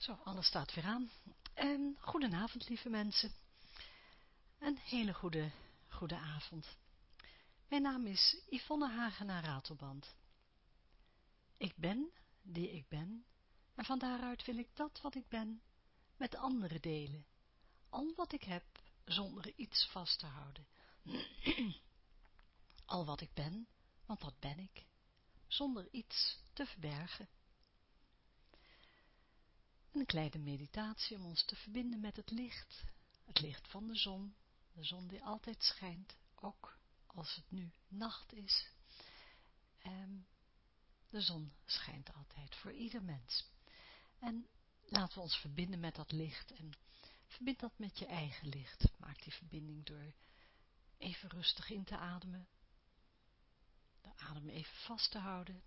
Zo, alles staat weer aan. En goedenavond, lieve mensen. Een hele goede, goede avond. Mijn naam is Yvonne Hagenaar Ratelband. Ik ben die ik ben, en van daaruit wil ik dat wat ik ben met anderen delen. Al wat ik heb, zonder iets vast te houden. Al wat ik ben, want dat ben ik, zonder iets te verbergen. Een kleine meditatie om ons te verbinden met het licht, het licht van de zon, de zon die altijd schijnt, ook als het nu nacht is. Um, de zon schijnt altijd voor ieder mens. En laten we ons verbinden met dat licht en verbind dat met je eigen licht. Maak die verbinding door even rustig in te ademen, de adem even vast te houden.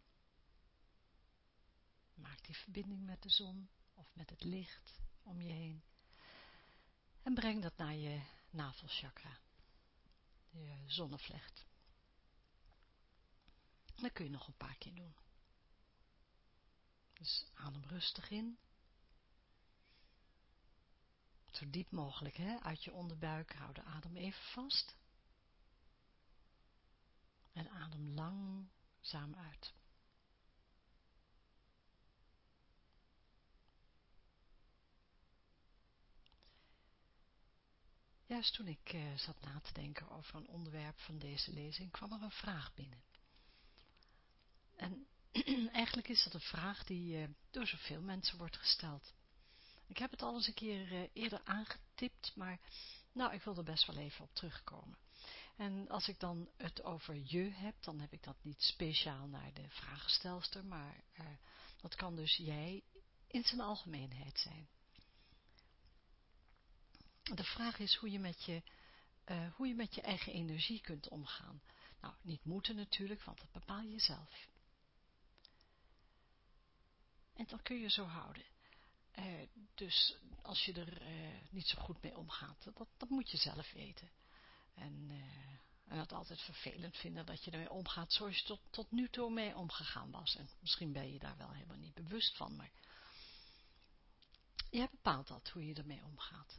Maak die verbinding met de zon of met het licht om je heen. En breng dat naar je navelchakra, je zonnevlecht. Dat kun je nog een paar keer doen. Dus adem rustig in. Zo diep mogelijk, hè, uit je onderbuik. Hou de adem even vast. En adem langzaam uit. Juist toen ik uh, zat na te denken over een onderwerp van deze lezing, kwam er een vraag binnen. En eigenlijk is dat een vraag die uh, door zoveel mensen wordt gesteld. Ik heb het al eens een keer uh, eerder aangetipt, maar nou, ik wil er best wel even op terugkomen. En als ik dan het over je heb, dan heb ik dat niet speciaal naar de vraagstelster, maar dat kan dus jij in zijn algemeenheid zijn. De vraag is hoe je met je, uh, hoe je met je eigen energie kunt omgaan. Nou, niet moeten natuurlijk, want dat bepaal je zelf. En dat kun je zo houden. Uh, dus als je er uh, niet zo goed mee omgaat, dat, dat moet je zelf weten. En, en dat altijd vervelend vinden dat je ermee omgaat zoals je tot, tot nu toe mee omgegaan was. En misschien ben je daar wel helemaal niet bewust van, maar jij bepaalt dat, hoe je ermee omgaat.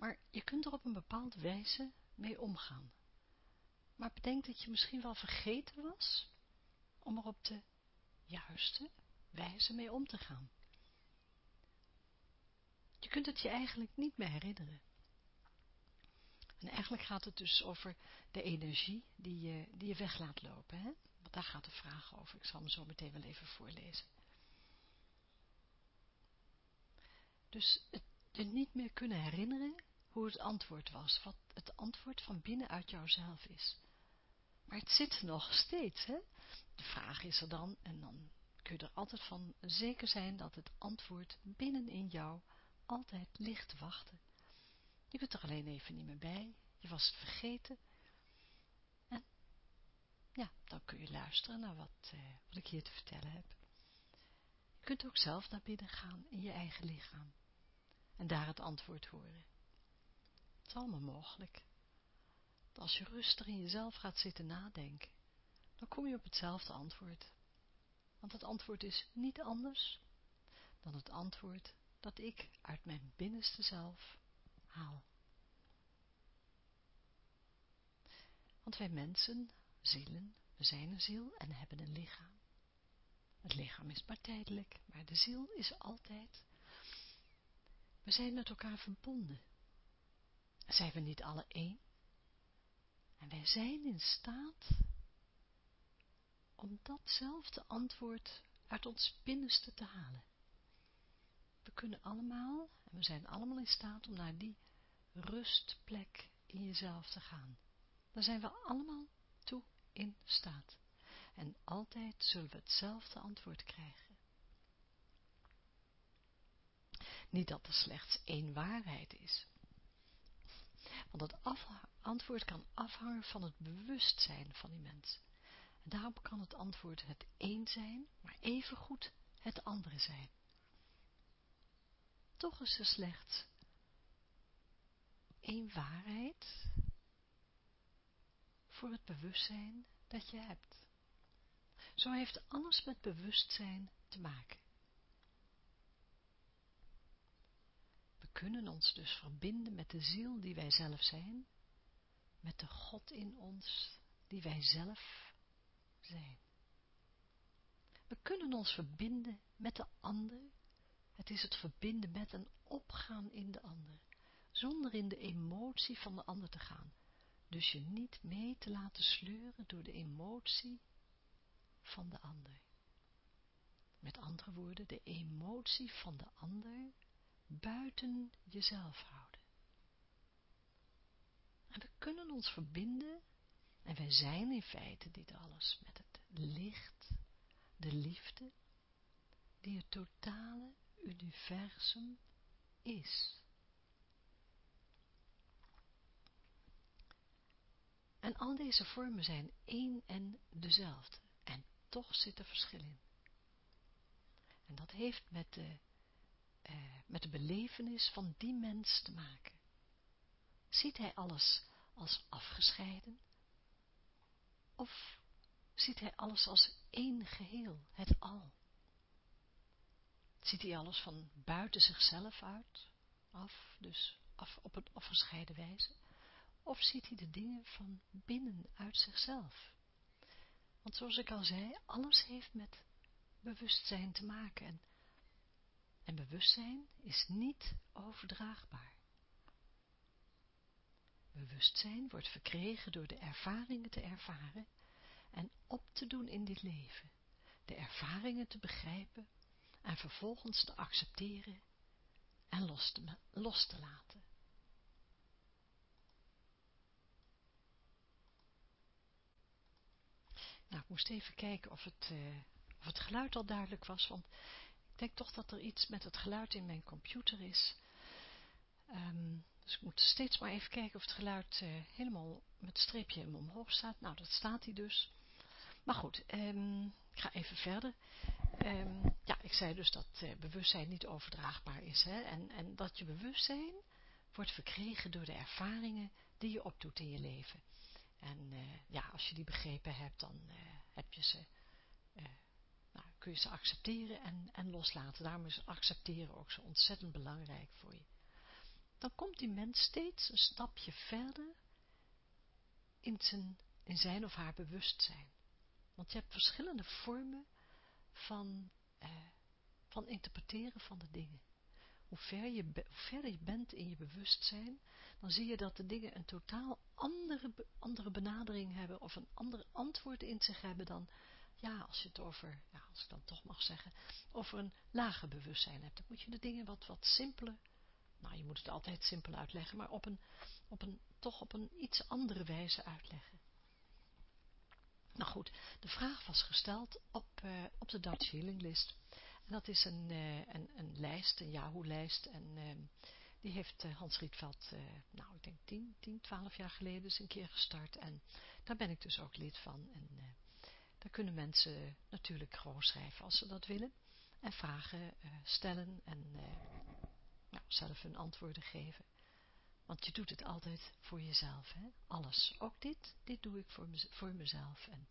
Maar je kunt er op een bepaalde wijze mee omgaan. Maar bedenk dat je misschien wel vergeten was om er op de juiste wijze mee om te gaan. Je kunt het je eigenlijk niet meer herinneren. En eigenlijk gaat het dus over de energie die je, die je weg laat lopen. Hè? Want daar gaat de vraag over. Ik zal hem zo meteen wel even voorlezen. Dus het niet meer kunnen herinneren hoe het antwoord was, wat het antwoord van binnenuit jouzelf is. Maar het zit nog steeds, hè? De vraag is er dan, en dan kun je er altijd van zeker zijn dat het antwoord binnen in jou altijd ligt te wachten. Je kunt er alleen even niet meer bij, je was het vergeten. En ja, dan kun je luisteren naar wat, eh, wat ik hier te vertellen heb. Je kunt ook zelf naar binnen gaan in je eigen lichaam en daar het antwoord horen is allemaal mogelijk. Als je rustig in jezelf gaat zitten nadenken, dan kom je op hetzelfde antwoord. Want het antwoord is niet anders dan het antwoord dat ik uit mijn binnenste zelf haal. Want wij mensen, zielen, we zijn een ziel en hebben een lichaam. Het lichaam is maar tijdelijk, maar de ziel is altijd. We zijn met elkaar verbonden. Zijn we niet alle één? En wij zijn in staat om datzelfde antwoord uit ons binnenste te halen. We kunnen allemaal, en we zijn allemaal in staat om naar die rustplek in jezelf te gaan. Daar zijn we allemaal toe in staat. En altijd zullen we hetzelfde antwoord krijgen. Niet dat er slechts één waarheid is, want het antwoord kan afhangen van het bewustzijn van die mens. En daarom kan het antwoord het een zijn, maar evengoed het andere zijn. Toch is er slechts één waarheid voor het bewustzijn dat je hebt. Zo heeft alles met bewustzijn te maken. Kunnen ons dus verbinden met de ziel die wij zelf zijn, met de God in ons die wij zelf zijn. We kunnen ons verbinden met de ander. Het is het verbinden met en opgaan in de ander, zonder in de emotie van de ander te gaan. Dus je niet mee te laten sleuren door de emotie van de ander. Met andere woorden, de emotie van de ander buiten jezelf houden. En we kunnen ons verbinden, en wij zijn in feite dit alles, met het licht, de liefde, die het totale universum is. En al deze vormen zijn één en dezelfde. En toch zit er verschil in. En dat heeft met de, eh, met de belevenis van die mens te maken. Ziet hij alles als afgescheiden? Of ziet hij alles als één geheel, het al? Ziet hij alles van buiten zichzelf uit, af, dus af, op een afgescheiden wijze? Of ziet hij de dingen van binnen uit zichzelf? Want zoals ik al zei, alles heeft met bewustzijn te maken. En, en bewustzijn is niet overdraagbaar. Bewustzijn wordt verkregen door de ervaringen te ervaren en op te doen in dit leven. De ervaringen te begrijpen en vervolgens te accepteren en los te, los te laten. Nou, ik moest even kijken of het, uh, of het geluid al duidelijk was, want denk toch dat er iets met het geluid in mijn computer is. Um, dus ik moet steeds maar even kijken of het geluid uh, helemaal met streepje omhoog staat. Nou, dat staat hij dus. Maar goed, um, ik ga even verder. Um, ja, ik zei dus dat uh, bewustzijn niet overdraagbaar is. Hè? En, en dat je bewustzijn wordt verkregen door de ervaringen die je opdoet in je leven. En uh, ja, als je die begrepen hebt, dan heb je ze, nou, kun je ze accepteren en, en loslaten. Daarom is accepteren ook zo ontzettend belangrijk voor je. Dan komt die mens steeds een stapje verder in zijn, in zijn of haar bewustzijn. Want je hebt verschillende vormen van, van interpreteren van de dingen. Hoe, ver je, hoe verder je bent in je bewustzijn, dan zie je dat de dingen een totaal andere, andere benadering hebben of een ander antwoord in zich hebben dan, ja, als je het over, ja, als ik dan toch mag zeggen, over een lager bewustzijn hebt. Dan moet je de dingen wat, wat simpeler, nou, je moet het altijd simpel uitleggen, maar op een, op een, toch op een iets andere wijze uitleggen. Nou goed, de vraag was gesteld op, uh, op de Dutch Healing List. En dat is een, uh, een, een lijst, een Yahoo-lijst. En uh, die heeft uh, Hans Rietveld, nou ik denk 10, 10, 12 jaar geleden eens een keer gestart. En daar ben ik dus ook lid van. En daar kunnen mensen natuurlijk gewoon schrijven als ze dat willen. En vragen stellen en nou, zelf hun antwoorden geven. Want je doet het altijd voor jezelf, hè? Alles. Ook dit, dit doe ik voor, voor mezelf. En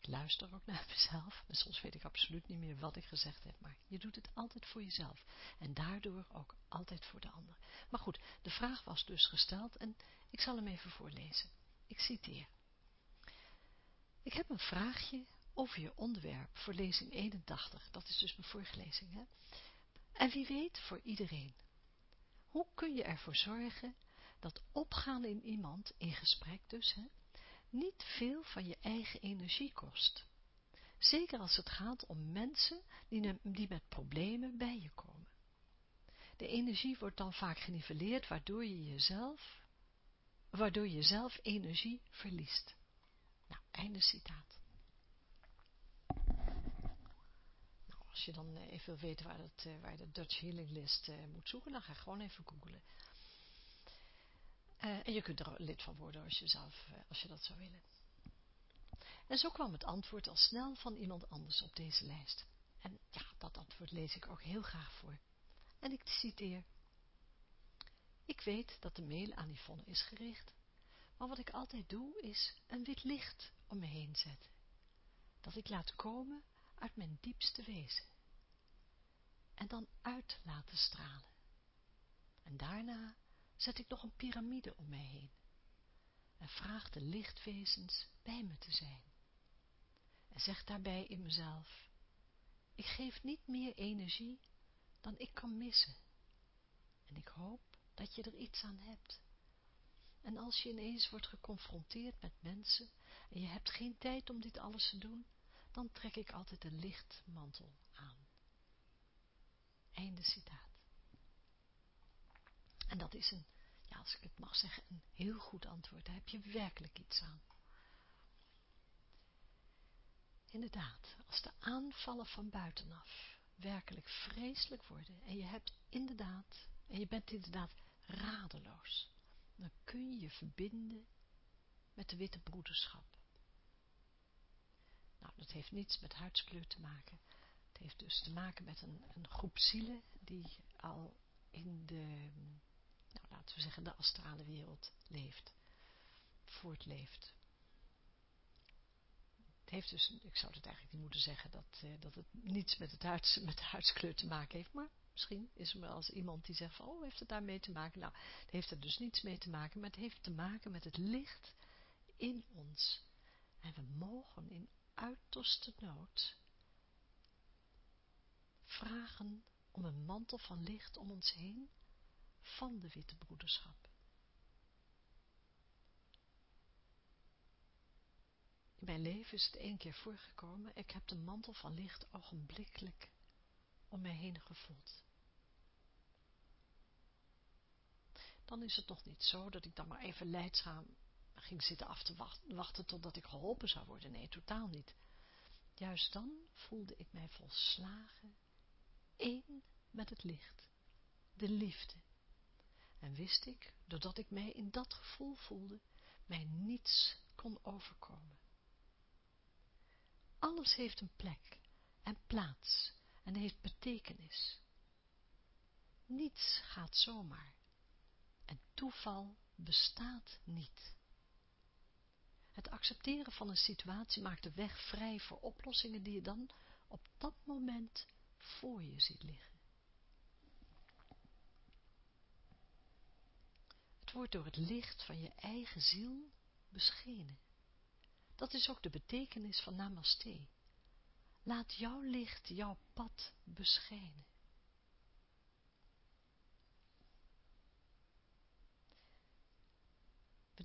ik luister ook naar mezelf. En soms weet ik absoluut niet meer wat ik gezegd heb. Maar je doet het altijd voor jezelf. En daardoor ook altijd voor de ander. Maar goed, de vraag was dus gesteld. En ik zal hem even voorlezen. Ik citeer. Ik heb een vraagje over je onderwerp voor lezing 81. Dat is dus mijn vorige lezing, hè? En wie weet voor iedereen. Hoe kun je ervoor zorgen dat opgaan in iemand, in gesprek dus, hè, niet veel van je eigen energie kost? Zeker als het gaat om mensen die, die met problemen bij je komen. De energie wordt dan vaak geniveleerd, waardoor je jezelf, waardoor je zelf energie verliest. Nou, einde citaat. Als je dan eh, even wil weten waar, dat, eh, waar de Dutch Healing List eh, moet zoeken, dan ga gewoon even googlen. en je kunt er lid van worden als je, zelf, als je dat zou willen. En zo kwam het antwoord al snel van iemand anders op deze lijst. En ja, dat antwoord lees ik ook heel graag voor. En ik citeer. Ik weet dat de mail aan Yvonne is gericht, maar wat ik altijd doe is een wit licht om me heen zetten. dat ik laat komen uit mijn diepste wezen. En dan uit laten stralen. En daarna zet ik nog een piramide om mij heen. En vraag de lichtwezens bij me te zijn. En zeg daarbij in mezelf, ik geef niet meer energie dan ik kan missen. En ik hoop dat je er iets aan hebt. En als je ineens wordt geconfronteerd met mensen en je hebt geen tijd om dit alles te doen, dan trek ik altijd een lichtmantel aan. Einde citaat. En dat is een, ja als ik het mag zeggen, een heel goed antwoord. Daar heb je werkelijk iets aan. Inderdaad, als de aanvallen van buitenaf werkelijk vreselijk worden en je hebt inderdaad, en je bent inderdaad radeloos, dan kun je je verbinden met de witte broederschap. Nou, dat heeft niets met huidskleur te maken. Het heeft dus te maken met een, een groep zielen die al in de, nou, laten we zeggen, de astrale wereld leeft, voortleeft. Het heeft dus, ik zou het eigenlijk niet moeten zeggen, dat, eh, dat het niets met, het met de huidskleur te maken heeft, maar misschien is er als iemand die zegt van, oh, heeft het daarmee te maken? Nou, het heeft er dus niets mee te maken, maar het heeft te maken met het licht in ons. En we mogen in uiterste nood vragen om een mantel van licht om ons heen van de witte broederschap. In mijn leven is het één keer voorgekomen, ik heb de mantel van licht ogenblikkelijk om mij heen gevoeld. Dan is het nog niet zo dat ik dan maar even leidzaam ging zitten af te wachten, totdat ik geholpen zou worden. Nee, totaal niet. Juist dan voelde ik mij volslagen één met het licht, de liefde. En wist ik, doordat ik mij in dat gevoel voelde, mij niets kon overkomen. Alles heeft een plek en plaats en heeft betekenis. Niets gaat zomaar en toeval bestaat niet. Het accepteren van een situatie maakt de weg vrij voor oplossingen die je dan op dat moment voor je ziet liggen. Het wordt door het licht van je eigen ziel beschenen. Dat is ook de betekenis van Namaste. Laat jouw licht jouw pad beschijnen.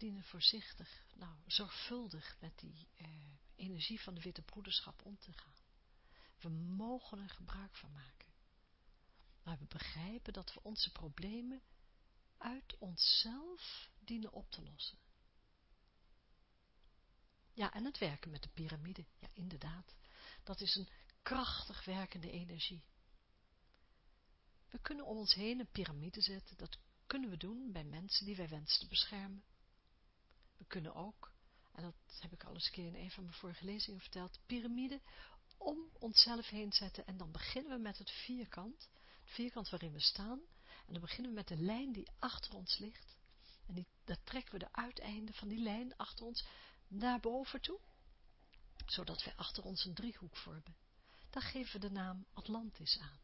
Dienen voorzichtig, nou, zorgvuldig met die eh, energie van de witte broederschap om te gaan. We mogen er gebruik van maken. Maar we begrijpen dat we onze problemen uit onszelf dienen op te lossen. Ja, en het werken met de piramide, ja inderdaad, dat is een krachtig werkende energie. We kunnen om ons heen een piramide zetten, dat kunnen we doen bij mensen die wij wensen te beschermen. We kunnen ook, en dat heb ik al eens een keer in een van mijn vorige lezingen verteld, piramide om onszelf heen zetten en dan beginnen we met het vierkant, het vierkant waarin we staan, en dan beginnen we met de lijn die achter ons ligt, en die, daar trekken we de uiteinden van die lijn achter ons naar boven toe, zodat wij achter ons een driehoek vormen. Dan geven we de naam Atlantis aan.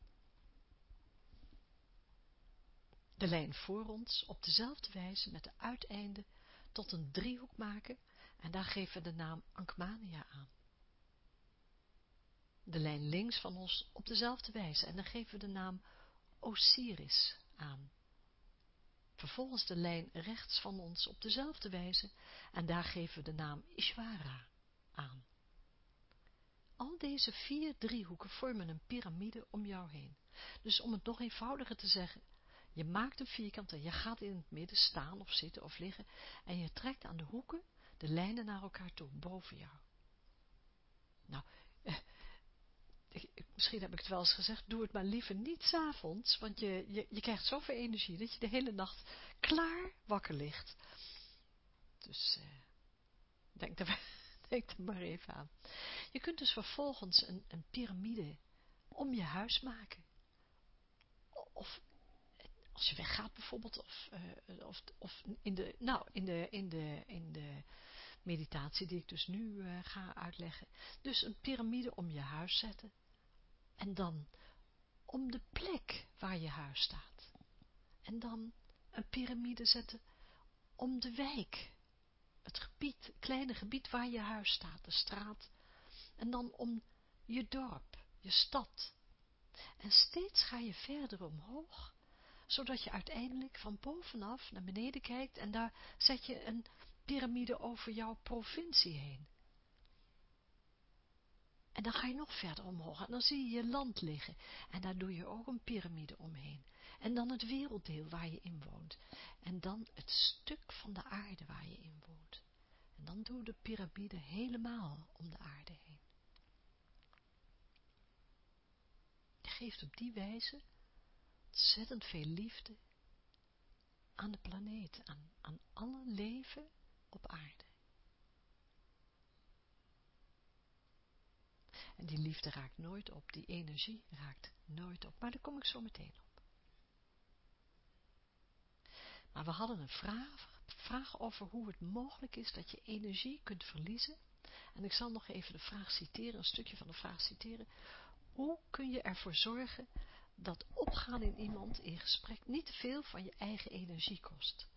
De lijn voor ons op dezelfde wijze met de uiteinden tot een driehoek maken en daar geven we de naam Ankmania aan. De lijn links van ons op dezelfde wijze en dan geven we de naam Osiris aan. Vervolgens de lijn rechts van ons op dezelfde wijze en daar geven we de naam Ishvara aan. Al deze vier driehoeken vormen een piramide om jou heen. Dus om het nog eenvoudiger te zeggen, je maakt een vierkant en je gaat in het midden staan of zitten of liggen en je trekt aan de hoeken de lijnen naar elkaar toe, boven jou. Nou, eh, misschien heb ik het wel eens gezegd, doe het maar liever niet s'avonds, want je, je, je krijgt zoveel energie dat je de hele nacht klaar wakker ligt. Dus eh, denk, er, denk maar even aan. Je kunt dus vervolgens een, een piramide om je huis maken. Of als je weggaat bijvoorbeeld, of, uh, of, of in de, nou, in de, in de, in de meditatie die ik dus nu uh, ga uitleggen. Dus een piramide om je huis zetten. En dan om de plek waar je huis staat. En dan een piramide zetten om de wijk. Het gebied, het kleine gebied waar je huis staat, de straat. En dan om je dorp, je stad. En steeds ga je verder omhoog, zodat je uiteindelijk van bovenaf naar beneden kijkt en daar zet je een piramide over jouw provincie heen. En dan ga je nog verder omhoog en dan zie je je land liggen. En daar doe je ook een piramide omheen. En dan het werelddeel waar je in woont. En dan het stuk van de aarde waar je in woont. En dan doe de piramide helemaal om de aarde heen. Je geeft op die wijze ontzettend veel liefde aan de planeet, aan, aan alle leven op aarde. En die liefde raakt nooit op, die energie raakt nooit op. Maar daar kom ik zo meteen op. Maar we hadden een vraag, vraag over hoe het mogelijk is dat je energie kunt verliezen. En ik zal nog even de vraag citeren, een stukje van de vraag citeren. Hoe kun je ervoor zorgen dat opgaan in iemand in gesprek niet te veel van je eigen energie kost?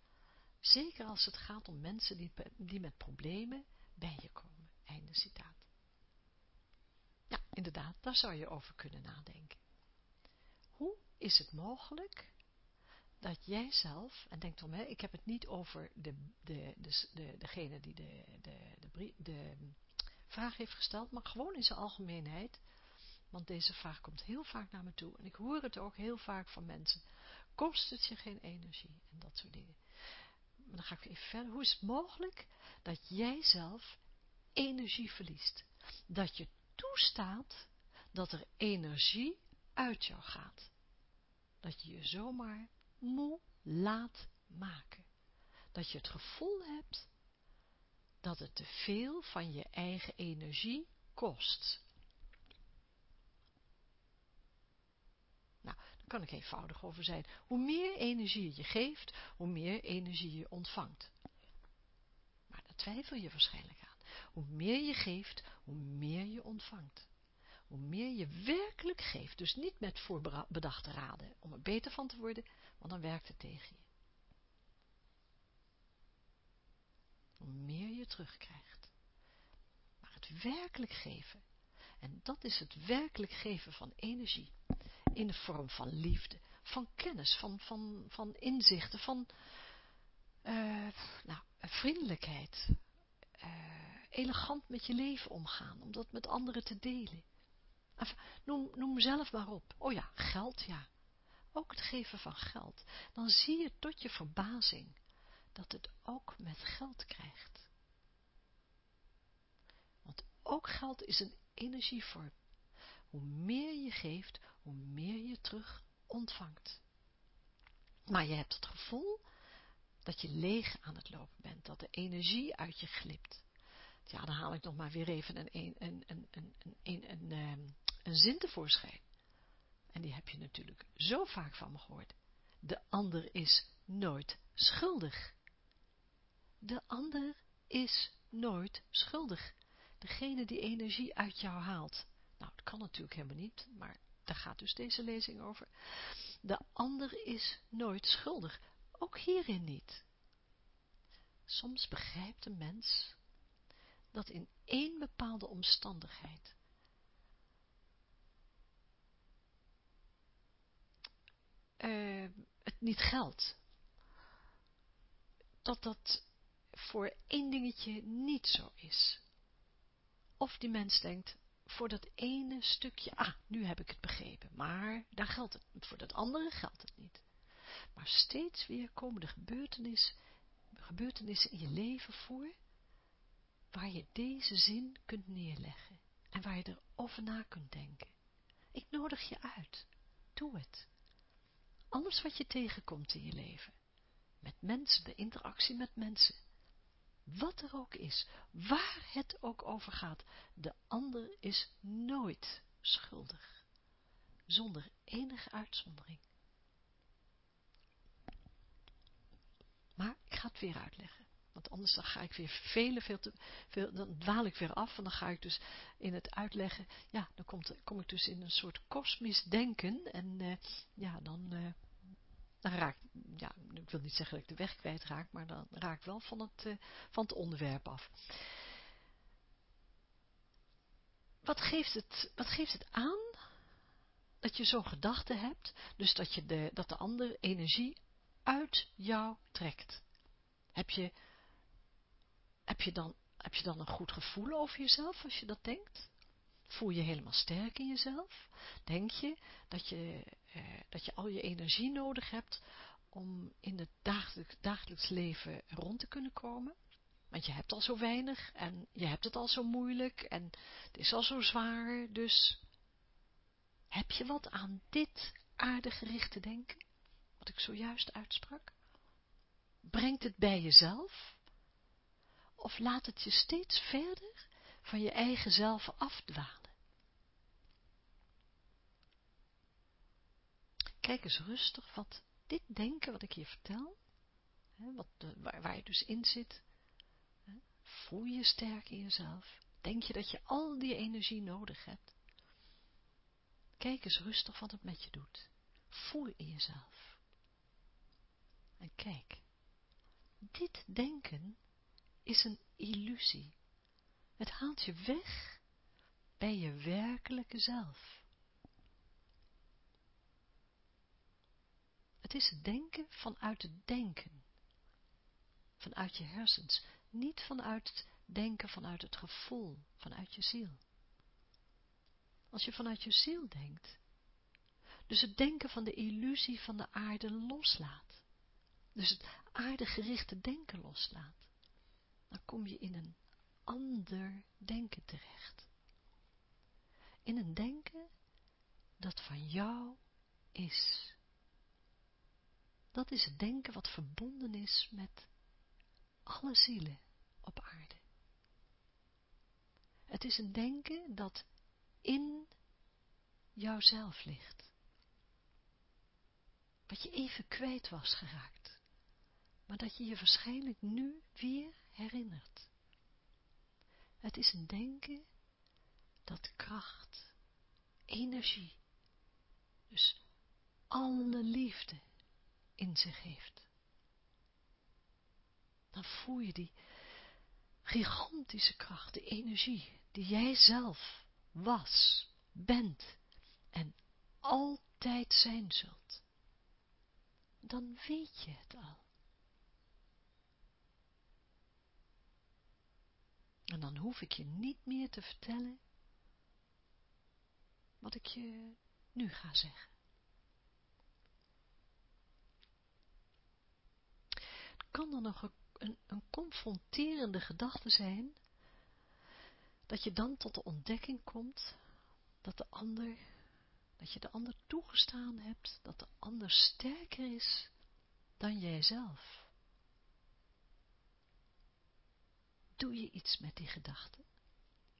Zeker als het gaat om mensen die, die met problemen bij je komen. Einde citaat. Ja, inderdaad, daar zou je over kunnen nadenken. Hoe is het mogelijk dat jij zelf, en denk om, hè, ik heb het niet over de, de, de, de, degene die de, de, de vraag heeft gesteld, maar gewoon in zijn algemeenheid, want deze vraag komt heel vaak naar me toe, en ik hoor het ook heel vaak van mensen, kost het je geen energie, en dat soort dingen. Maar dan ga ik even verder, hoe is het mogelijk dat jij zelf energie verliest? Dat je toestaat dat er energie uit jou gaat. Dat je je zomaar moe laat maken. Dat je het gevoel hebt dat het te veel van je eigen energie kost. Nou, daar kan ik eenvoudig over zijn. Hoe meer energie je geeft, hoe meer energie je ontvangt. Maar daar twijfel je waarschijnlijk aan. Hoe meer je geeft, hoe meer je ontvangt. Hoe meer je werkelijk geeft, dus niet met voorbedachte raden om er beter van te worden, want dan werkt het tegen je. Hoe meer je terugkrijgt. Maar het werkelijk geven, en dat is het werkelijk geven van energie, in de vorm van liefde, van kennis, van, van, van inzichten, van uh, nou, vriendelijkheid, uh, elegant met je leven omgaan, om dat met anderen te delen. Noem, noem zelf maar op. Oh ja, geld, ja. Ook het geven van geld. Dan zie je tot je verbazing dat het ook met geld krijgt. Want ook geld is een energievorm. Hoe meer je geeft, hoe meer je terug ontvangt. Maar je hebt het gevoel dat je leeg aan het lopen bent, dat de energie uit je glipt. Ja, dan haal ik nog maar weer even een, een, een, een, een, een, een, een, een zin tevoorschijn. En die heb je natuurlijk zo vaak van me gehoord. De ander is nooit schuldig. De ander is nooit schuldig. Degene die energie uit jou haalt. Nou, dat kan natuurlijk helemaal niet, maar daar gaat dus deze lezing over. De ander is nooit schuldig. Ook hierin niet. Soms begrijpt een mens dat in één bepaalde omstandigheid uh, het niet geldt. Dat dat voor één dingetje niet zo is. Of die mens denkt, voor dat ene stukje, ah, nu heb ik het begrepen, maar daar geldt het, voor dat andere geldt het niet. Maar steeds weer komen de gebeurtenissen, gebeurtenissen in je leven voor, waar je deze zin kunt neerleggen en waar je erover na kunt denken. Ik nodig je uit. Doe het. Alles wat je tegenkomt in je leven. Met mensen, de interactie met mensen. Wat er ook is, waar het ook over gaat, de ander is nooit schuldig. Zonder enige uitzondering. Maar ik ga het weer uitleggen. Want anders dan ga ik weer vele, veel te veel, dan dwaal ik weer af en dan ga ik dus in het uitleggen, ja, dan kom ik dus in een soort kosmisch denken en uh, ja, dan, uh, dan raak ja, ik wil niet zeggen dat ik de weg kwijtraak, maar dan raak ik wel van het, uh, van het onderwerp af. Wat geeft het, wat geeft het aan dat je zo'n gedachte hebt, dus dat, je de, dat de ander energie uit jou trekt? Heb je heb je, dan, heb je dan een goed gevoel over jezelf als je dat denkt? Voel je helemaal sterk in jezelf? Denk je dat je, eh, dat je al je energie nodig hebt om in het dagelijks, dagelijks leven rond te kunnen komen? Want je hebt al zo weinig en je hebt het al zo moeilijk en het is al zo zwaar, dus heb je wat aan dit aardegerichte denken, wat ik zojuist uitsprak? Brengt het bij jezelf? of laat het je steeds verder van je eigen zelf afdwalen. Kijk eens rustig wat dit denken wat ik je vertel, hè, wat, waar, je dus in zit, hè, voel je sterk in jezelf, denk je dat je al die energie nodig hebt. Kijk eens rustig wat het met je doet. Voel in jezelf. En kijk, dit denken is een illusie. Het haalt je weg bij je werkelijke zelf. Het is denken vanuit het denken. Vanuit je hersens. Niet vanuit het denken vanuit het gevoel, vanuit je ziel. Als je vanuit je ziel denkt, dus het denken van de illusie van de aarde loslaat. Dus het aardegerichte denken loslaat dan kom je in een ander denken terecht. In een denken dat van jou is. Dat is het denken wat verbonden is met alle zielen op aarde. Het is een denken dat in jouzelf ligt. Wat je even kwijt was geraakt, maar dat je je waarschijnlijk nu weer herinnert. Het is een denken dat kracht, energie, dus alle liefde in zich heeft. Dan voel je die gigantische kracht, de energie die jij zelf was, bent en altijd zijn zult. Dan weet je het al. En dan hoef ik je niet meer te vertellen wat ik je nu ga zeggen. Kan dan nog een, een confronterende gedachte zijn, dat je dan tot de ontdekking komt dat de ander, dat je de ander toegestaan hebt, dat de ander sterker is dan jijzelf. Doe je iets met die gedachten?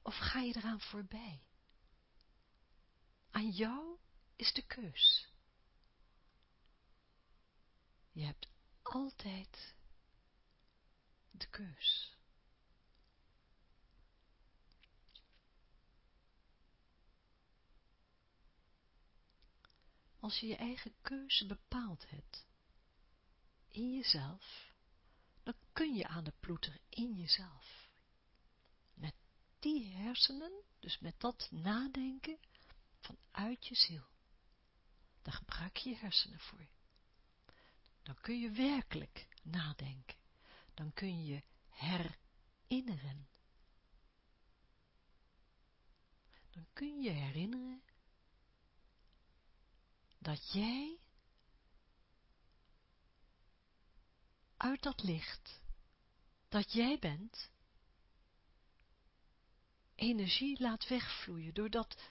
Of ga je eraan voorbij? Aan jou is de keus. Je hebt altijd de keus. Als je je eigen keuze bepaald hebt, in jezelf, dan kun je aan de ploeter in jezelf. Met die hersenen, dus met dat nadenken vanuit je ziel. Daar gebruik je je hersenen voor. Dan kun je werkelijk nadenken. Dan kun je herinneren. Dan kun je herinneren dat jij uit dat licht, dat jij bent, energie laat wegvloeien, doordat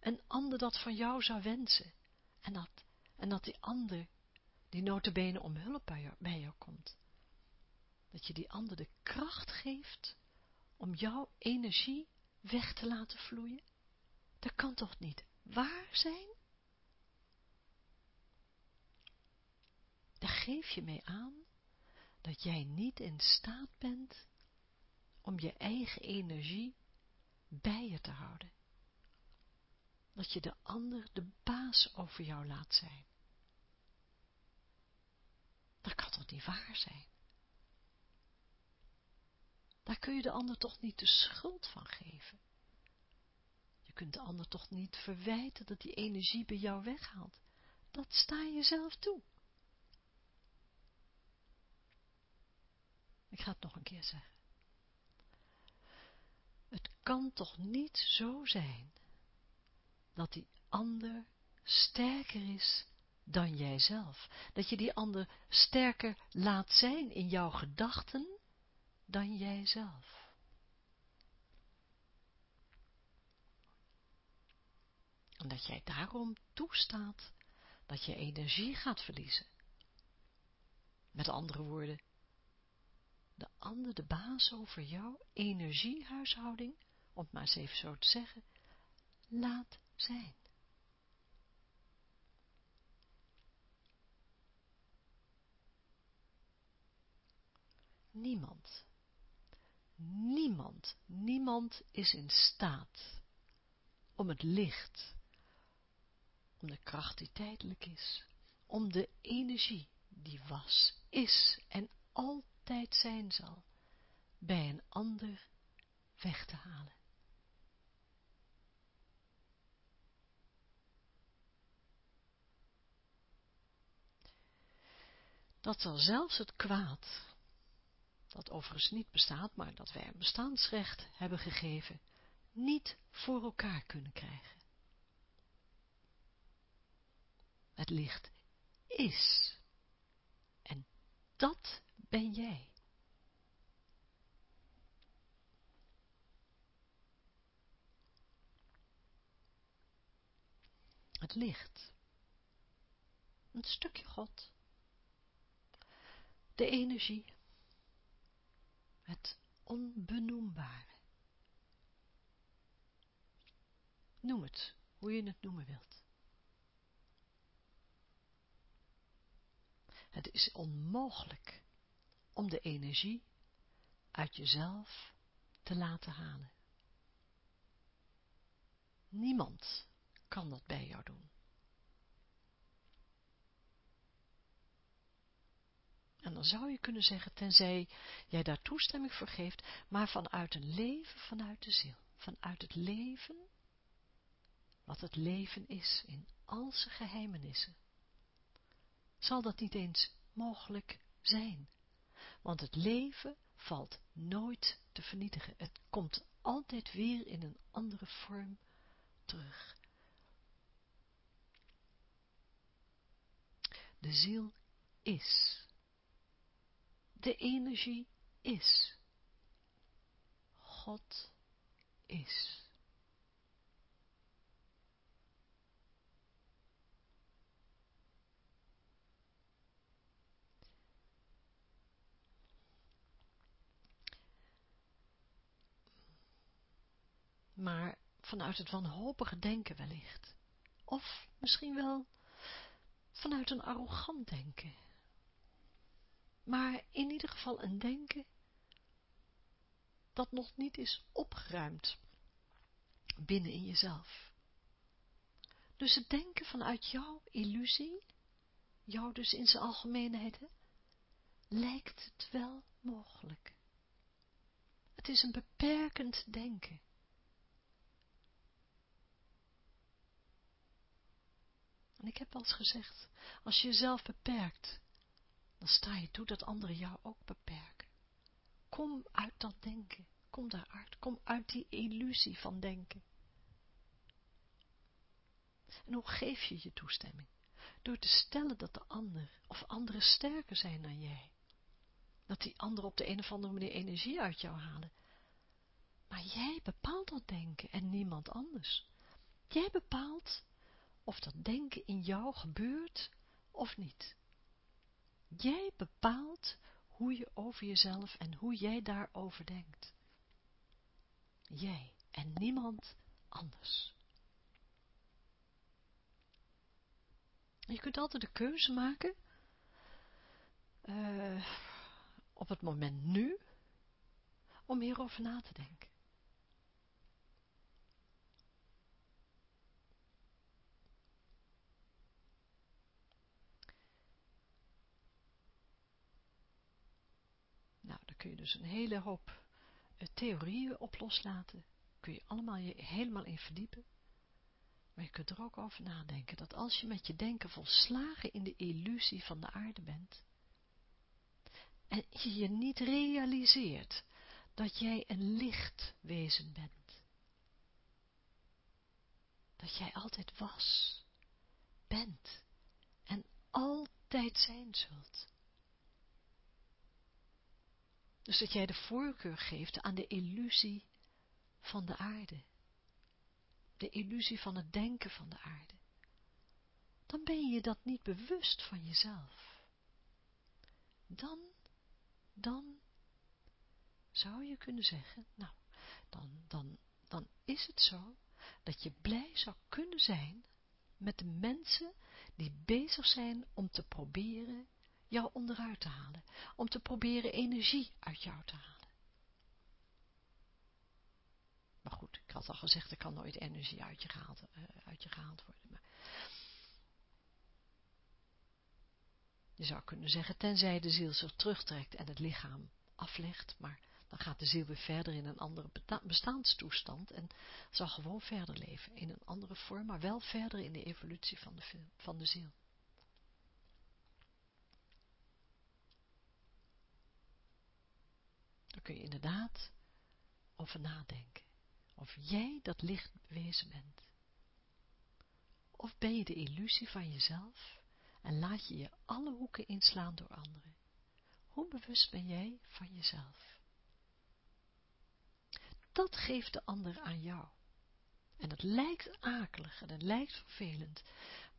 een ander dat van jou zou wensen, en dat, en dat die ander, die notabene om hulp bij bij jou komt, dat je die ander de kracht geeft om jouw energie weg te laten vloeien, dat kan toch niet waar zijn? Daar geef je mee aan dat jij niet in staat bent om je eigen energie bij je te houden. Dat je de ander de baas over jou laat zijn. Dat kan toch niet waar zijn? Daar kun je de ander toch niet de schuld van geven? Je kunt de ander toch niet verwijten dat die energie bij jou weghaalt? Dat sta je zelf toe. Ik ga het nog een keer zeggen. Het kan toch niet zo zijn dat die ander sterker is dan jijzelf. Dat je die ander sterker laat zijn in jouw gedachten dan jijzelf. En dat jij daarom toestaat dat je energie gaat verliezen. Met andere woorden, de ander de baas over jouw energiehuishouding, om het maar eens even zo te zeggen, laat zijn. Niemand, niemand, niemand is in staat om het licht, om de kracht die tijdelijk is, om de energie die was, is en altijd zijn zal, bij een ander weg te halen. Dat zal zelfs het kwaad, dat overigens niet bestaat, maar dat wij een bestaansrecht hebben gegeven, niet voor elkaar kunnen krijgen. Het licht is. En dat ben jij. Het licht. Een stukje God. De energie. Het onbenoembare. Noem het, hoe je het noemen wilt. Het is onmogelijk om de energie uit jezelf te laten halen. Niemand kan dat bij jou doen. En dan zou je kunnen zeggen, tenzij jij daar toestemming voor geeft, maar vanuit een leven vanuit de ziel. Vanuit het leven, wat het leven is, in al zijn geheimenissen. Zal dat niet eens mogelijk zijn? Want het leven valt nooit te vernietigen. Het komt altijd weer in een andere vorm terug. De ziel is. De energie is. God is. maar vanuit het wanhopige denken wellicht. Of misschien wel vanuit een arrogant denken. Maar in ieder geval een denken dat nog niet is opgeruimd binnen in jezelf. Dus het denken vanuit jouw illusie, jou dus in zijn algemeenheid, lijkt het wel mogelijk. Het is een beperkend denken. En ik heb wel eens gezegd, als je jezelf beperkt, dan sta je toe dat anderen jou ook beperken. Kom uit dat denken, kom daaruit, kom uit die illusie van denken. En hoe geef je je toestemming? Door te stellen dat de ander of anderen sterker zijn dan jij. Dat die anderen op de een of andere manier energie uit jou halen. Maar jij bepaalt dat denken en niemand anders. Jij bepaalt of dat denken in jou gebeurt of niet. Jij bepaalt hoe je over jezelf en hoe jij daarover denkt. Jij en niemand anders. Je kunt altijd de keuze maken. Uh, op het moment nu om hierover na te denken. Nou, dan kun je dus een hele hoop eh, theorieën op loslaten. Kun je allemaal je helemaal in verdiepen. Maar je kunt er ook over nadenken dat als je met je denken volslagen in de illusie van de aarde bent, en je je niet realiseert dat jij een lichtwezen bent, dat jij altijd was, bent en altijd zijn zult. Dus dat jij de voorkeur geeft aan de illusie van de aarde de illusie van het denken van de aarde, dan ben je dat niet bewust van jezelf. Dan, dan zou je kunnen zeggen, nou, dan, dan, dan is het zo dat je blij zou kunnen zijn met de mensen die bezig zijn om te proberen jou onderuit te halen, om te proberen energie uit jou te halen. Maar goed, ik had al gezegd, er kan nooit energie uit je gehaald, uh, uit je gehaald worden. Maar je zou kunnen zeggen, tenzij de ziel zich terugtrekt en het lichaam aflegt, maar dan gaat de ziel weer verder in een andere bestaanstoestand en zal gewoon verder leven in een andere vorm, maar wel verder in de evolutie van de, van de ziel. Kun je inderdaad over nadenken of jij dat lichtwezen bent. Of ben je de illusie van jezelf en laat je je alle hoeken inslaan door anderen. Hoe bewust ben jij van jezelf? Dat geeft de ander aan jou. En het lijkt akelig en het lijkt vervelend,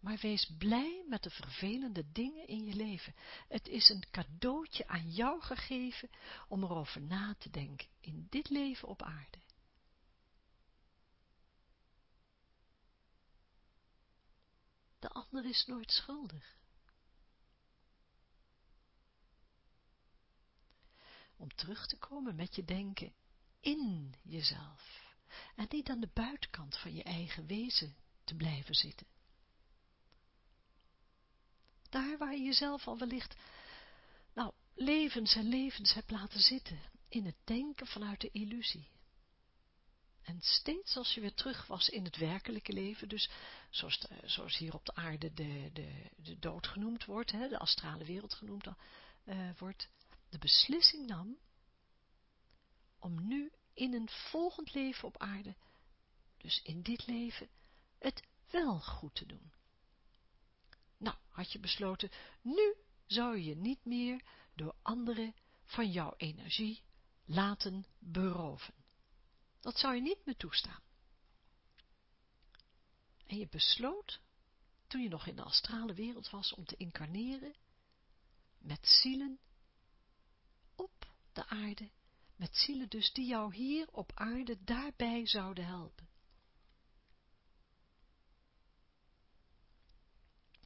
maar wees blij met de vervelende dingen in je leven. Het is een cadeautje aan jou gegeven om erover na te denken in dit leven op aarde. De ander is nooit schuldig. Om terug te komen met je denken in jezelf en niet aan de buitenkant van je eigen wezen te blijven zitten. Daar waar je jezelf al wellicht, nou, levens en levens hebt laten zitten, in het denken vanuit de illusie. En steeds als je weer terug was in het werkelijke leven, dus zoals, zoals hier op de aarde de, de, de dood genoemd wordt, hè, de astrale wereld genoemd uh, wordt, de beslissing nam om nu in een volgend leven op aarde, dus in dit leven, het wel goed te doen. Nou, had je besloten, nu zou je je niet meer door anderen van jouw energie laten beroven. Dat zou je niet meer toestaan. En je besloot, toen je nog in de astrale wereld was, om te incarneren met zielen op de aarde, met zielen dus die jou hier op aarde daarbij zouden helpen.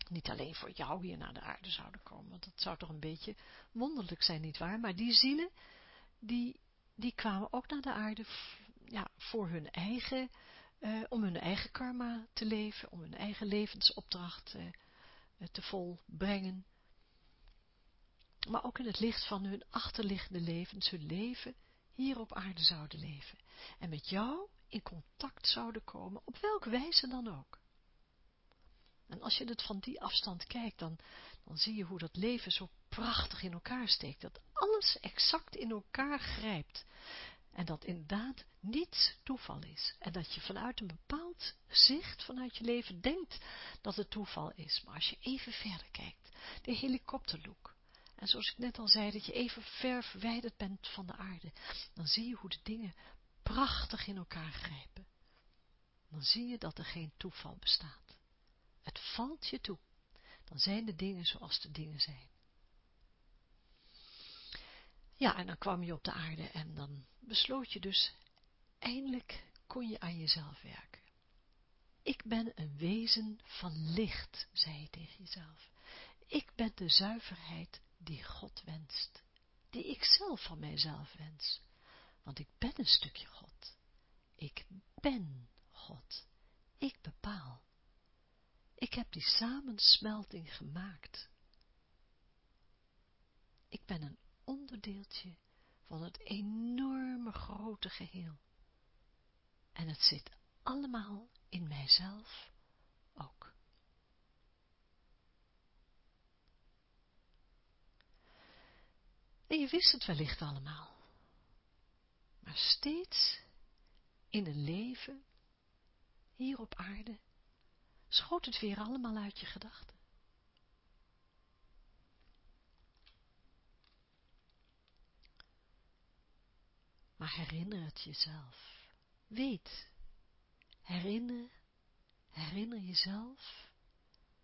Niet alleen voor jou hier naar de aarde zouden komen, want dat zou toch een beetje wonderlijk zijn, nietwaar? Maar die zielen, die, die kwamen ook naar de aarde ja, voor hun eigen, uh, om hun eigen karma te leven, om hun eigen levensopdracht uh, te volbrengen. Maar ook in het licht van hun achterliggende levens, hun leven hier op aarde zouden leven. En met jou in contact zouden komen, op welke wijze dan ook. En als je het van die afstand kijkt, dan, dan zie je hoe dat leven zo prachtig in elkaar steekt. Dat alles exact in elkaar grijpt. En dat inderdaad niets toeval is. En dat je vanuit een bepaald zicht vanuit je leven denkt dat het toeval is. Maar als je even verder kijkt, de helikopterlook. En zoals ik net al zei, dat je even ver verwijderd bent van de aarde. Dan zie je hoe de dingen prachtig in elkaar grijpen. Dan zie je dat er geen toeval bestaat. Het valt je toe. Dan zijn de dingen zoals de dingen zijn. Ja, en dan kwam je op de aarde en dan besloot je dus, eindelijk kon je aan jezelf werken. Ik ben een wezen van licht, zei je tegen jezelf. Ik ben de zuiverheid die God wenst, die ik zelf van mijzelf wens, want ik ben een stukje God. Ik ben God. Ik bepaal. Ik heb die samensmelting gemaakt. Ik ben een onderdeeltje van het enorme grote geheel. En het zit allemaal in mijzelf ook. En je wist het wellicht allemaal. Maar steeds in een leven, hier op aarde, schoot het weer allemaal uit je gedachten. Maar herinner het jezelf. Weet, herinner, herinner jezelf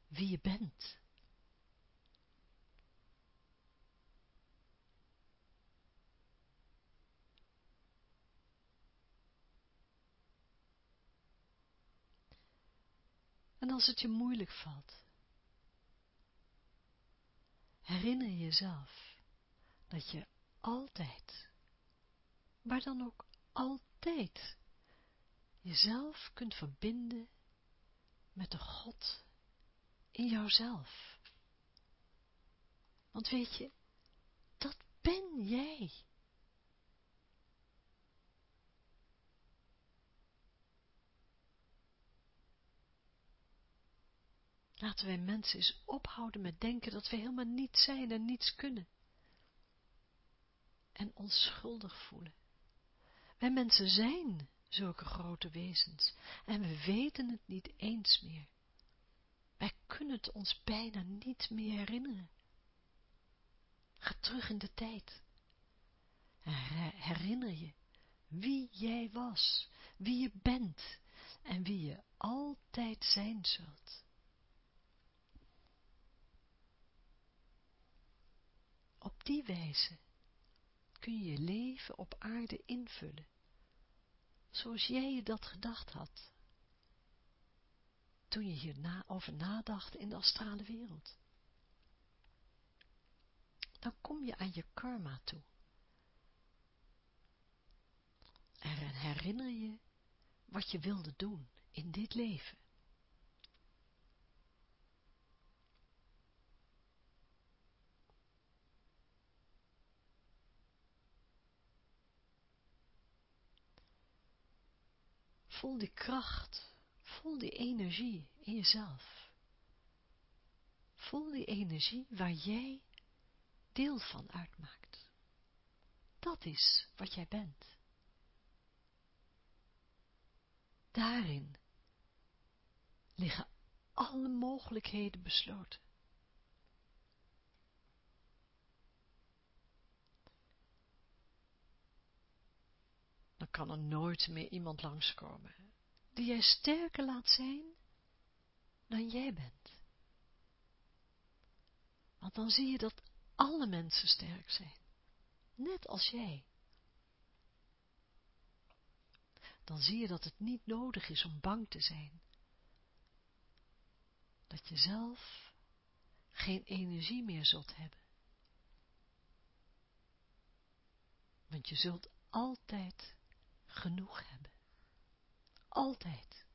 wie je bent. En als het je moeilijk valt, herinner jezelf dat je altijd, maar dan ook altijd, jezelf kunt verbinden met de God in jouzelf. Want weet je, dat ben jij. Laten wij mensen eens ophouden met denken dat we helemaal niets zijn en niets kunnen. En ons schuldig voelen. Wij mensen zijn zulke grote wezens en we weten het niet eens meer. Wij kunnen het ons bijna niet meer herinneren. Ga terug in de tijd. Herinner je wie jij was, wie je bent en wie je altijd zijn zult. Op die wijze kun je je leven op aarde invullen, zoals jij je dat gedacht had, toen je hier na over nadacht in de astrale wereld. Dan kom je aan je karma toe. En herinner je wat je wilde doen in dit leven. Voel die kracht, voel die energie in jezelf. Voel die energie waar jij deel van uitmaakt. Dat is wat jij bent. Daarin liggen alle mogelijkheden besloten. Kan er nooit meer iemand langskomen die jij sterker laat zijn dan jij bent. Want dan zie je dat alle mensen sterk zijn, net als jij. Dan zie je dat het niet nodig is om bang te zijn. Dat je zelf geen energie meer zult hebben. Want je zult altijd genoeg hebben. Altijd.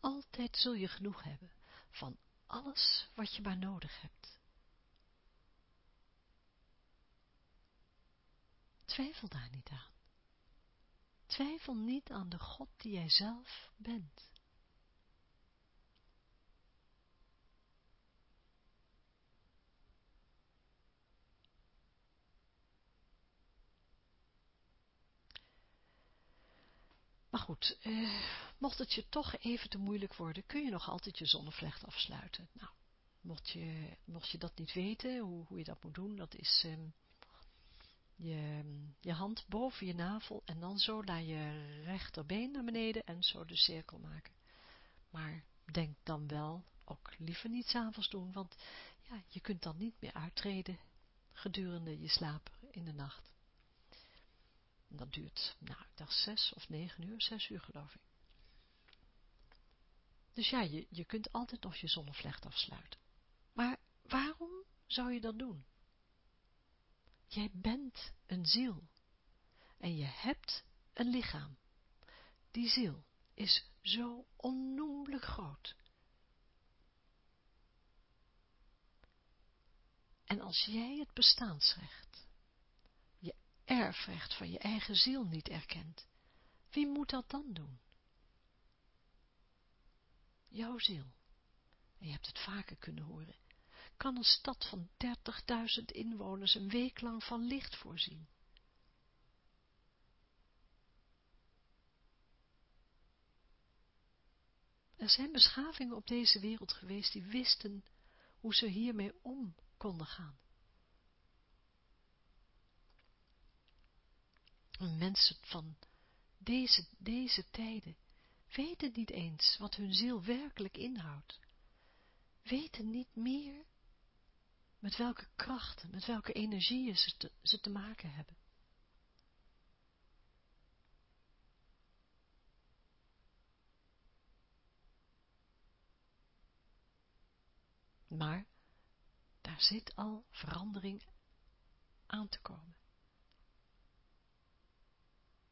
Altijd zul je genoeg hebben van alles wat je maar nodig hebt. Twijfel daar niet aan. Twijfel niet aan de God die jij zelf bent. Maar goed, eh, mocht het je toch even te moeilijk worden, kun je nog altijd je zonnevlecht afsluiten. Nou, mocht je, mocht je dat niet weten, hoe, hoe je dat moet doen, dat is eh, je, je hand boven je navel en dan zo naar je rechterbeen naar beneden en zo de cirkel maken. Maar denk dan wel, ook liever niet s'avonds doen, want ja, je kunt dan niet meer uittreden gedurende je slaap in de nacht. Dat duurt, nou, ik dacht zes of negen uur, zes uur geloof ik. Dus ja, je, je kunt altijd nog je zonnevlecht afsluiten. Maar waarom zou je dat doen? Jij bent een ziel. En je hebt een lichaam. Die ziel is zo onnoemelijk groot. En als jij het bestaansrecht, erfrecht van je eigen ziel niet erkent, wie moet dat dan doen? Jouw ziel. En je hebt het vaker kunnen horen. Kan een stad van 30.000 inwoners een week lang van licht voorzien? Er zijn beschavingen op deze wereld geweest die wisten hoe ze hiermee om konden gaan. Mensen van deze, deze tijden weten niet eens wat hun ziel werkelijk inhoudt. Weten niet meer met welke krachten, met welke energieën ze ze te maken hebben. Maar daar zit al verandering aan te komen.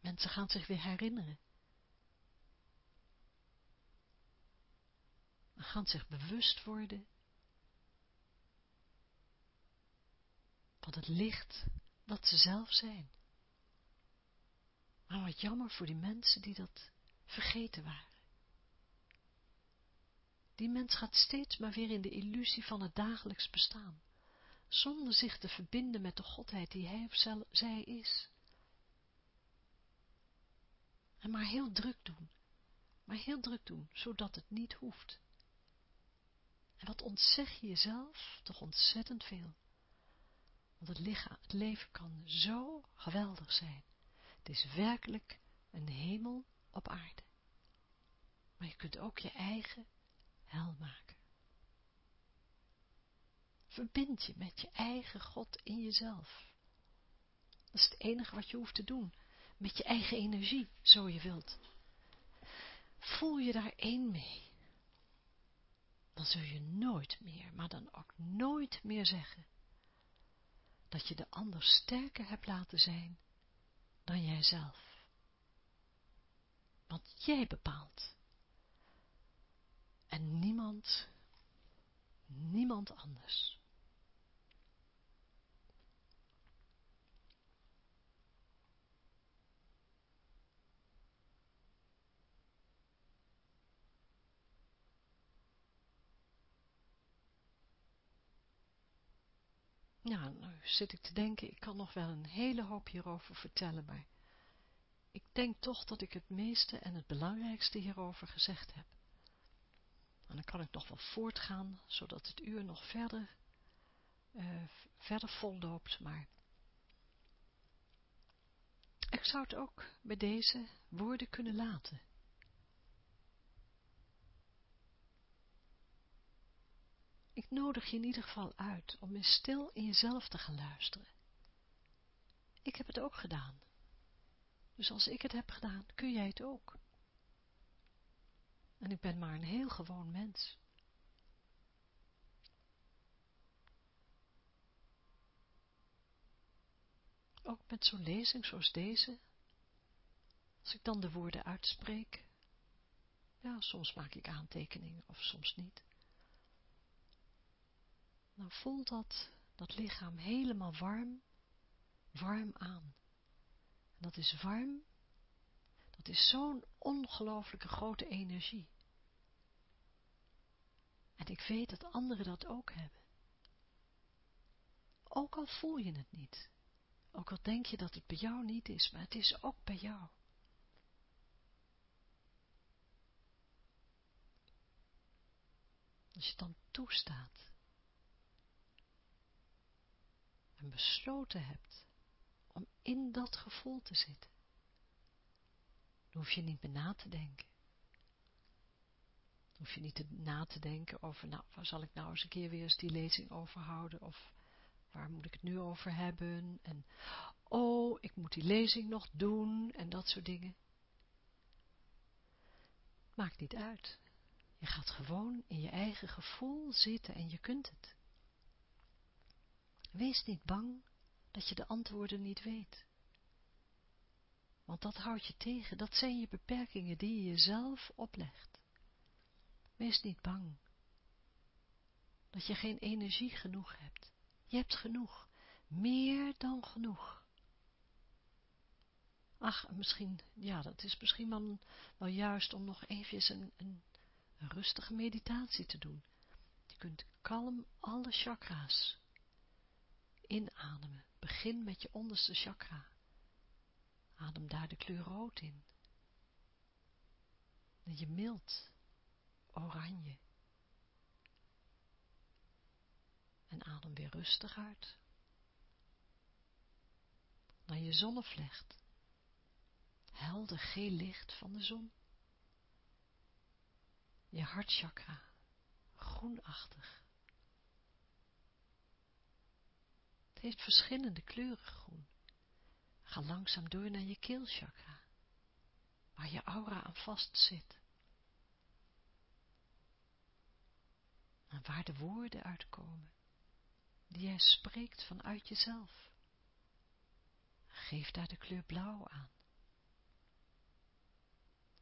Mensen gaan zich weer herinneren. Gaan zich bewust worden van het licht dat ze zelf zijn. Maar wat jammer voor die mensen die dat vergeten waren. Die mens gaat steeds maar weer in de illusie van het dagelijks bestaan, zonder zich te verbinden met de Godheid die hij of zij is. En maar heel druk doen, maar heel druk doen, zodat het niet hoeft. En wat ontzeg je jezelf toch ontzettend veel. Want het, lichaam, het leven kan zo geweldig zijn. Het is werkelijk een hemel op aarde. Maar je kunt ook je eigen hel maken. Verbind je met je eigen God in jezelf. Dat is het enige wat je hoeft te doen. Met je eigen energie, zo je wilt. Voel je daar één mee. Dan zul je nooit meer, maar dan ook nooit meer zeggen dat je de ander sterker hebt laten zijn dan jijzelf. Want jij bepaalt. En niemand, niemand anders. Ja, nou zit ik te denken, ik kan nog wel een hele hoop hierover vertellen, maar ik denk toch dat ik het meeste en het belangrijkste hierover gezegd heb. En dan kan ik nog wel voortgaan, zodat het uur nog verder, uh, verder volloopt, maar ik zou het ook bij deze woorden kunnen laten. Ik nodig je in ieder geval uit om eens stil in jezelf te gaan luisteren. Ik heb het ook gedaan. Dus als ik het heb gedaan, kun jij het ook. En ik ben maar een heel gewoon mens. Ook met zo'n lezing zoals deze, als ik dan de woorden uitspreek, ja, soms maak ik aantekeningen of soms niet dan voelt dat, dat lichaam helemaal warm, warm aan. En dat is warm, dat is zo'n ongelooflijke grote energie. En ik weet dat anderen dat ook hebben. Ook al voel je het niet, ook al denk je dat het bij jou niet is, maar het is ook bij jou. Als je dan toestaat en besloten hebt om in dat gevoel te zitten, dan hoef je niet meer na te denken. Dan hoef je niet na te denken over, nou, waar zal ik nou eens een keer weer eens die lezing over houden, of waar moet ik het nu over hebben, en oh, ik moet die lezing nog doen, en dat soort dingen. Maakt niet uit. Je gaat gewoon in je eigen gevoel zitten en je kunt het. Wees niet bang dat je de antwoorden niet weet. Want dat houdt je tegen, dat zijn je beperkingen die je jezelf oplegt. Wees niet bang dat je geen energie genoeg hebt. Je hebt genoeg, meer dan genoeg. Ach, misschien, ja, dat is misschien wel, juist om nog even een, een, een rustige meditatie te doen. Je kunt kalm alle chakra's inademen. Begin met je onderste chakra. Adem daar de kleur rood in. En je mild, oranje. En adem weer rustig uit. Naar je zonnevlecht. Helder geel licht van de zon. Je hartchakra, groenachtig. Het heeft verschillende kleuren groen. Ga langzaam door naar je keelchakra, waar je aura aan vast zit. En waar de woorden uitkomen, die jij spreekt vanuit jezelf. Geef daar de kleur blauw aan.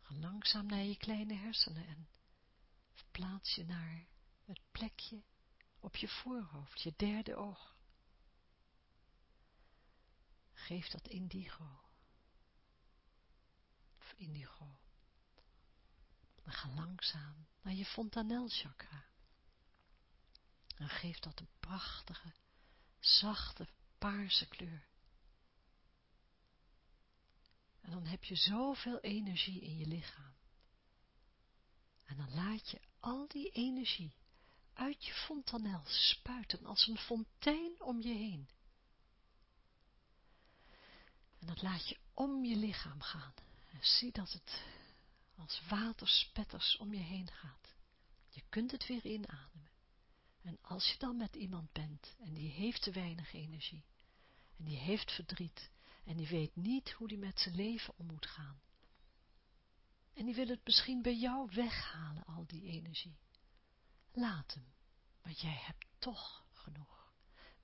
Ga langzaam naar je kleine hersenen en verplaats je naar het plekje op je voorhoofd, je derde oog. Geef dat indigo. Of indigo. Dan ga langzaam naar je fontanelchakra. En geef dat een prachtige, zachte, paarse kleur. En dan heb je zoveel energie in je lichaam. En dan laat je al die energie uit je fontanel spuiten als een fontein om je heen. En dat laat je om je lichaam gaan. En zie dat het als waterspetters om je heen gaat. Je kunt het weer inademen. En als je dan met iemand bent en die heeft te weinig energie en die heeft verdriet en die weet niet hoe die met zijn leven om moet gaan. En die wil het misschien bij jou weghalen, al die energie. Laat hem, want jij hebt toch genoeg.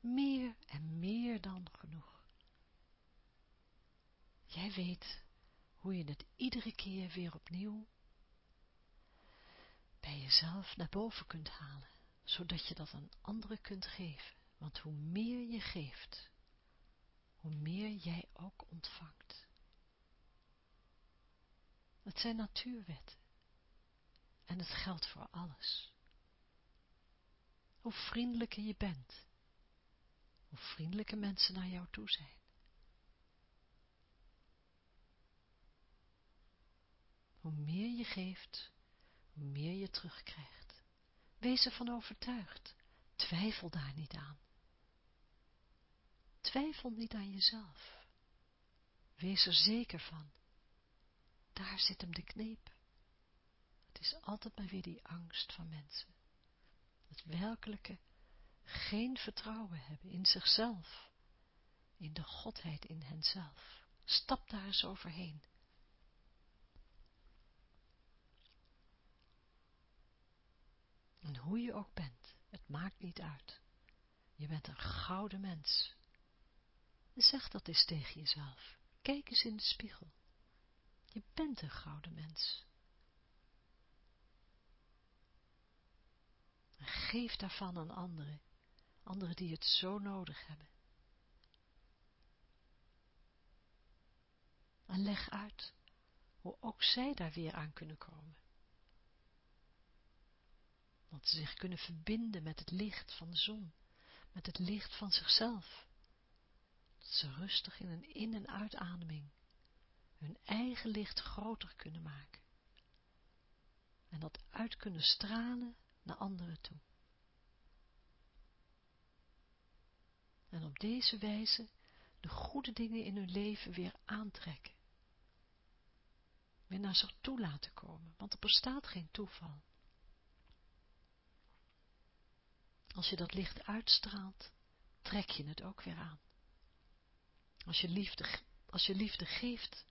Meer en meer dan genoeg. Jij weet hoe je het iedere keer weer opnieuw bij jezelf naar boven kunt halen, zodat je dat aan anderen kunt geven. Want hoe meer je geeft, hoe meer jij ook ontvangt. Het zijn natuurwetten. En het geldt voor alles. Hoe vriendelijker je bent, hoe vriendelijker mensen naar jou toe zijn. Hoe meer je geeft, hoe meer je terugkrijgt. Wees ervan overtuigd. Twijfel daar niet aan. Twijfel niet aan jezelf. Wees er zeker van. Daar zit hem de kneep. Het is altijd maar weer die angst van mensen. Het werkelijke geen vertrouwen hebben in zichzelf, in de Godheid in henzelf. Stap daar eens overheen. En hoe je ook bent, het maakt niet uit. Je bent een gouden mens. En zeg dat eens tegen jezelf. Kijk eens in de spiegel. Je bent een gouden mens. En geef daarvan aan anderen, anderen die het zo nodig hebben. En leg uit hoe ook zij daar weer aan kunnen komen. Dat ze zich kunnen verbinden met het licht van de zon, met het licht van zichzelf. Dat ze rustig in een in- en uitademing hun eigen licht groter kunnen maken. En dat uit kunnen stralen naar anderen toe. En op deze wijze de goede dingen in hun leven weer aantrekken. Weer naar zich toe laten komen, want er bestaat geen toeval. Als je dat licht uitstraalt, trek je het ook weer aan. Als je liefde, als je liefde geeft,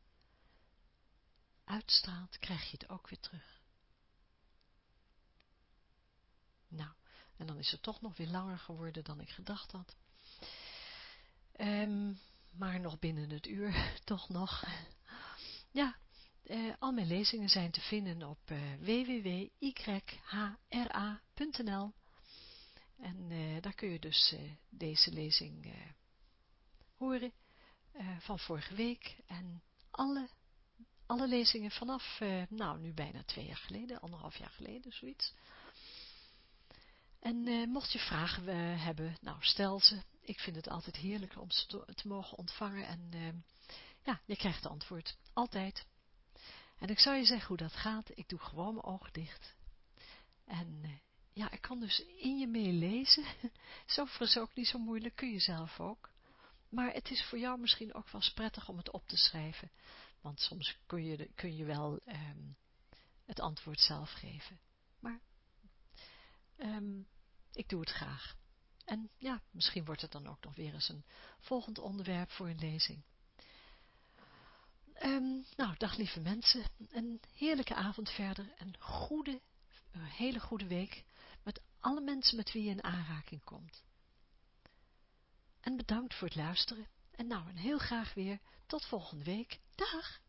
uitstraalt, krijg je het ook weer terug. Nou, en dan is het toch nog weer langer geworden dan ik gedacht had. Um, maar nog binnen het uur, toch nog. Ja, uh, al mijn lezingen zijn te vinden op uh, www.yhra.nl en uh, daar kun je dus deze lezing horen van vorige week en alle, alle lezingen vanaf, nou nu bijna twee jaar geleden, anderhalf jaar geleden, zoiets. En mocht je vragen hebben, nou stel ze. Ik vind het altijd heerlijk om ze te, mogen ontvangen. En ja, je krijgt antwoord. Altijd. En ik zou je zeggen hoe dat gaat. Ik doe gewoon mijn ogen dicht. En ja, ik kan dus in je meelezen. Zo is ook niet zo moeilijk. Kun je zelf ook. Maar het is voor jou misschien ook wel prettig om het op te schrijven. Want soms kun je, kun je wel um, het antwoord zelf geven. Maar Um, ik doe het graag. En ja, misschien wordt het dan ook nog weer eens een volgend onderwerp voor een lezing. Um, nou, dag lieve mensen. Een heerlijke avond verder. Een goede, een hele goede week. Alle mensen met wie je in aanraking komt. En bedankt voor het luisteren. En nou, en heel graag weer tot volgende week. Dag!